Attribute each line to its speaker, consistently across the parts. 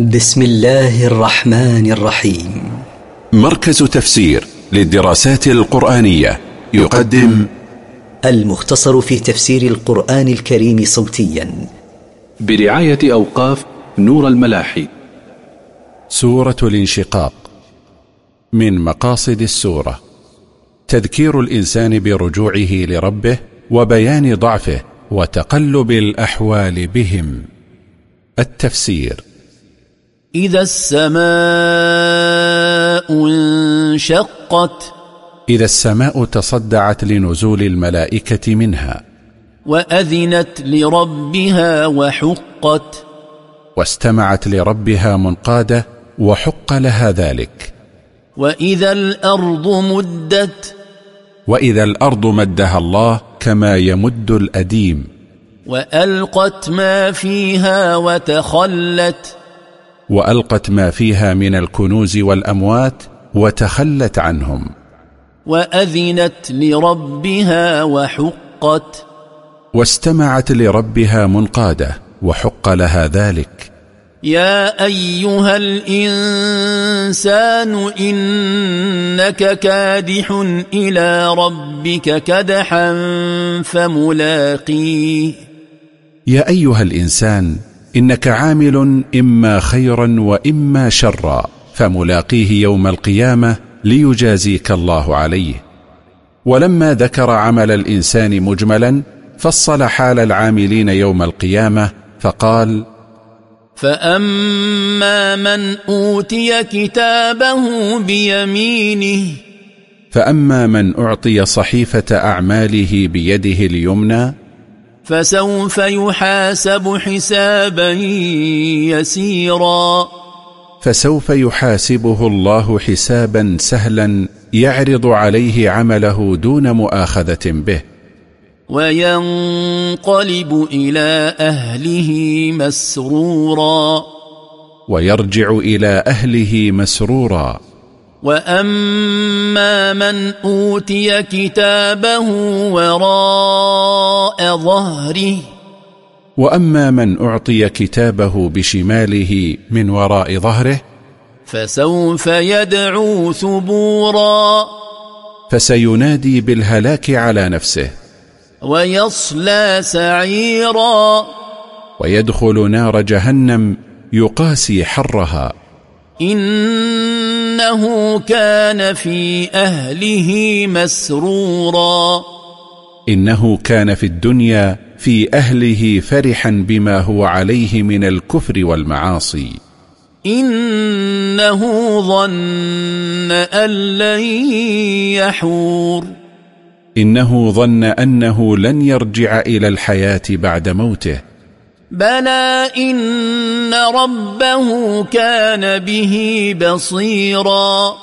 Speaker 1: بسم الله الرحمن الرحيم.
Speaker 2: مركز تفسير للدراسات القرآنية يقدم
Speaker 1: المختصر في تفسير القرآن الكريم صوتيا.
Speaker 3: برعاية أوقاف نور الملاحي.
Speaker 2: سورة الانشقاق. من مقاصد السورة. تذكير الإنسان برجوعه لربه وبيان ضعفه وتقلب الأحوال بهم. التفسير.
Speaker 4: إذا السماء انشقت
Speaker 2: إذا السماء تصدعت لنزول الملائكة منها.
Speaker 4: وأذنت لربها وحقت.
Speaker 2: واستمعت لربها منقادة وحق لها ذلك.
Speaker 4: وإذا الأرض مدت
Speaker 2: وإذا الأرض مدها الله كما يمد الأديم.
Speaker 4: وألقت ما فيها وتخلت.
Speaker 2: وألقت ما فيها من الكنوز والأموات وتخلت عنهم.
Speaker 4: وأذنت لربها وحقت.
Speaker 2: واستمعت لربها منقادة وحق لها ذلك.
Speaker 4: يا أيها الإنسان إنك كادح إلى ربك كدحا فملاقيه.
Speaker 2: يا أيها الإنسان إنك عامل إما خيرا وإما شرا فملاقيه يوم القيامة ليجازيك الله عليه. ولما ذكر عمل الإنسان مجملا فصل حال العاملين يوم القيامة فقال
Speaker 4: فأما من أوتي كتابه بيمينه
Speaker 2: فأما من أعطي صحيفة أعماله بيده اليمنى
Speaker 4: فسوف يحاسب حسابا يسيرا.
Speaker 2: فسوف يحاسبه الله حسابا سهلا يعرض عليه عمله دون مؤاخذة به.
Speaker 4: وينقلب إلى أهله مسرورا.
Speaker 2: ويرجع إلى أهله مسرورا.
Speaker 4: وأما من أوتي كتابه وراء ظهره
Speaker 2: وأما من أعطي كتابه بشماله من وراء ظهره
Speaker 4: فسوف يدعو ثبورا
Speaker 2: فسينادي بالهلاك على نفسه
Speaker 4: ويصلى سعيرا
Speaker 2: ويدخل نار جهنم يقاسي حرها
Speaker 4: إنه كان في أهله مسرورا.
Speaker 2: إنه كان في الدنيا في أهله فرحا بما هو عليه من الكفر والمعاصي.
Speaker 4: إنه ظن أن لن يحور.
Speaker 2: إنه ظن أنه لن يرجع إلى الحياة بعد موته.
Speaker 4: بلى إن ربه كان به بصيرا.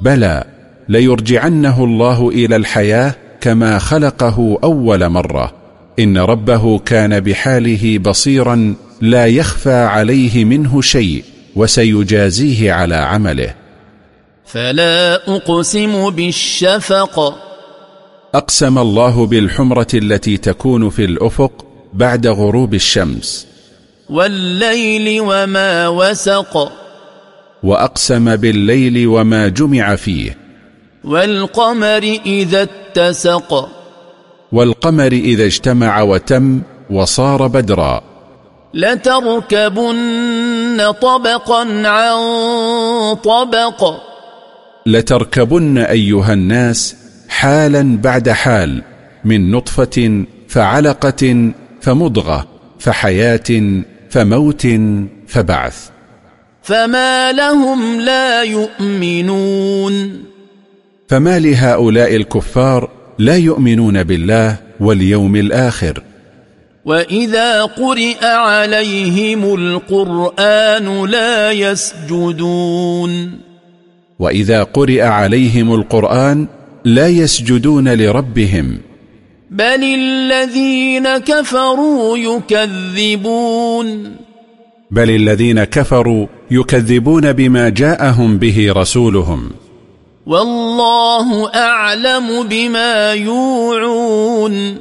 Speaker 2: بلى ليرجعنه الله إلى الحياة كما خلقه أول مرة. إن ربه كان بحاله بصيرا لا يخفى عليه منه شيء وسيجازيه على عمله.
Speaker 4: فلا أقسم بالشفق.
Speaker 2: أقسم الله بالحمرة التي تكون في الأفق بعد غروب الشمس.
Speaker 4: والليل وما وسق.
Speaker 2: وأقسم بالليل وما جمع فيه.
Speaker 4: والقمر إذا اتسق.
Speaker 2: والقمر إذا اجتمع وتم وصار بدرا.
Speaker 4: لتركبن طبقا عن طبق.
Speaker 2: لتركبن أيها الناس حالا بعد حال من نطفة فعلقة فمضغة فحياة فموت فبعث.
Speaker 4: فما لهم لا يؤمنون.
Speaker 2: فما لهؤلاء الكفار لا يؤمنون بالله واليوم الآخر.
Speaker 4: وإذا قرئ عليهم القرآن لا يسجدون.
Speaker 2: وإذا قرئ عليهم القرآن لا يسجدون لربهم.
Speaker 4: بل الذين كفروا يكذبون
Speaker 2: بل الذين كفروا يكذبون بما جاءهم به رسولهم.
Speaker 4: والله أعلم بما يوعون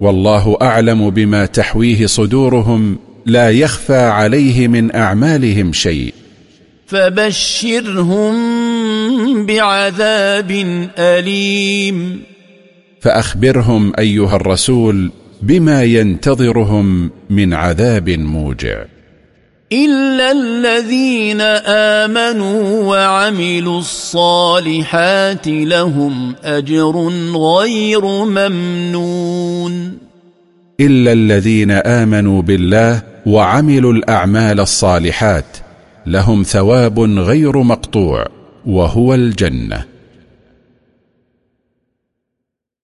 Speaker 2: والله أعلم بما تحويه صدورهم لا يخفى عليه من أعمالهم شيء.
Speaker 4: فبشرهم بعذاب أليم
Speaker 2: فأخبرهم أيها الرسول بما ينتظرهم من عذاب موجع.
Speaker 4: إلا الذين آمنوا وعملوا الصالحات لهم أجر غير ممنون.
Speaker 2: إلا الذين آمنوا بالله وعملوا الأعمال الصالحات لهم ثواب غير مقطوع وهو الجنة.